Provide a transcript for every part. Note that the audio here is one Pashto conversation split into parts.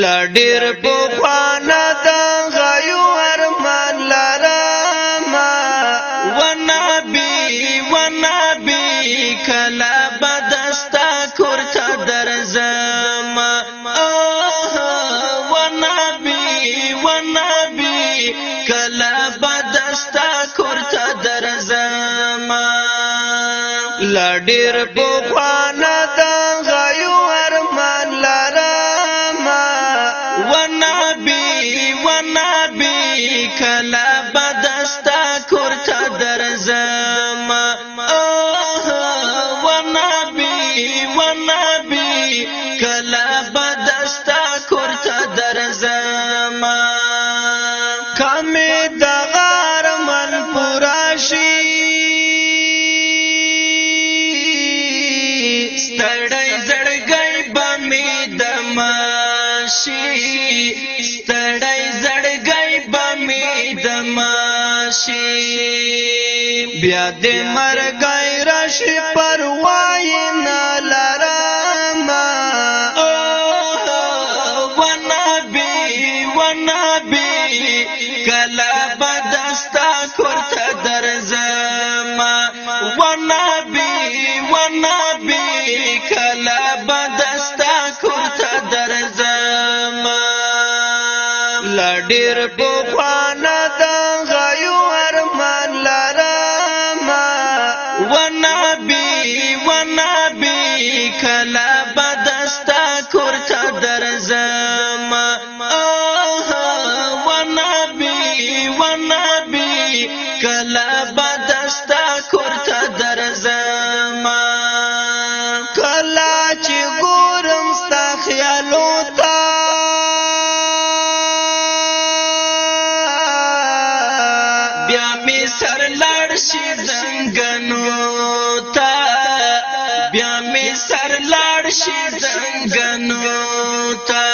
لډیر په خوانا د غيو ارمان لرا ما ونبي ونبي کلا بدستا کورته درځم اه ونبي ونبي کلا بدستا کورته درځم لډیر په خوانا ستړی زړګی به مې د ماشي ستړی زړګی به مې د ماشي بیا دې مرګی راشي پروايي نه لرم او ونبي ونبي کلا بدستا کورته درځم ونبي ډیر په خوانه د غيو ارمان لرما ونبي ونبي کلا بدستا کور ته درځم اه ونبي ونبي کلا شي زنګنو تا بیا می سر لاړ شي زنګنو تا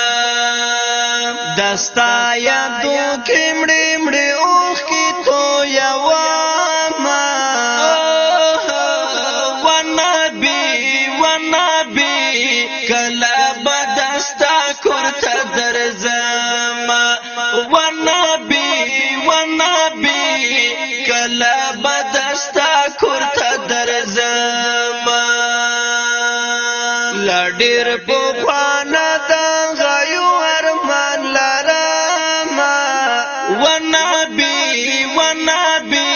دستا یا دو کمړې مړې ډیر په خانه د غيو ارمان لرم ونبي ونبي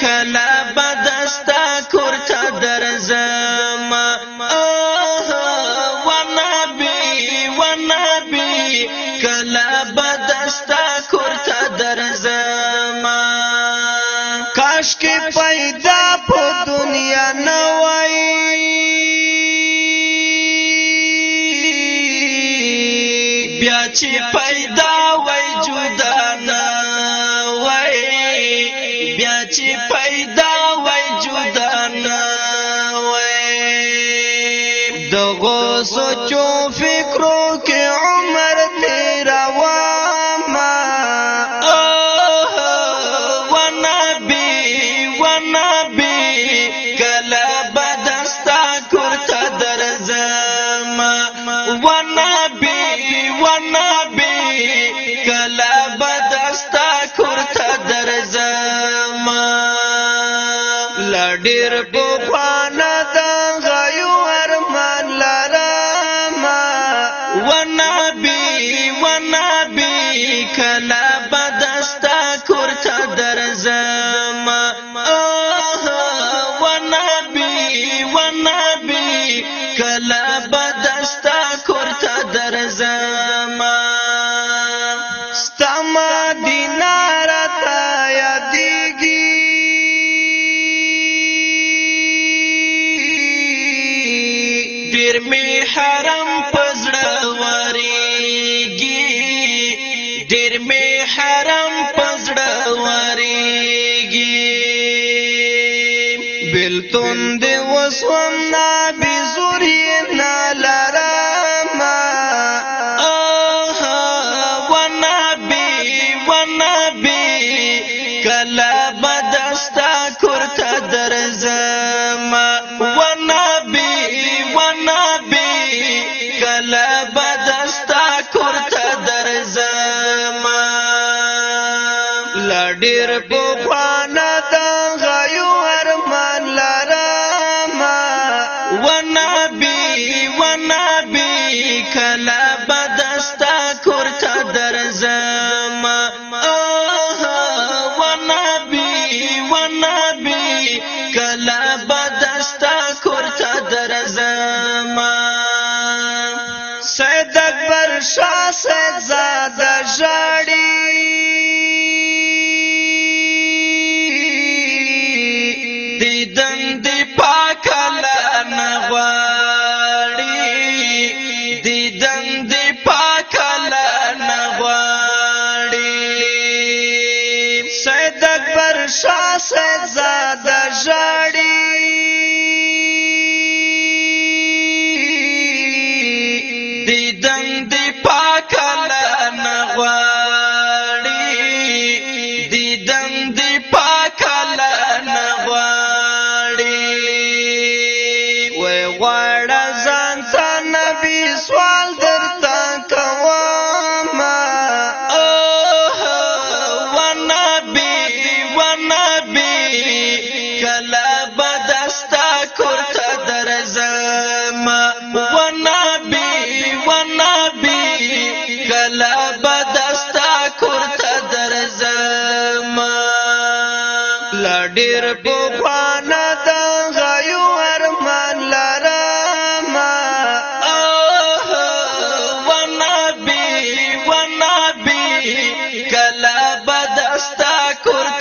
کلا بدستا کورته درځم اه ونبي ونبي کلا بیا چې پیدا وای جدا نه وای بیا چې پیدا وای جدا نه وای دغه سوچو فکرو کې لډیر په خوانه ډیر په خوانا د غيو ارمان لرما ونبي ونبي کلا بدستا کور ته درځم ونبي ونبي کلا بدستا کور ته درځم سید اکبر شاه سید زاده غواړه ځان ته نبی سوال درته کوم او نبی و نبی کله بدستا کوته درځم و نبی و نبی کله بدستا کوته درځم لډیر په corta.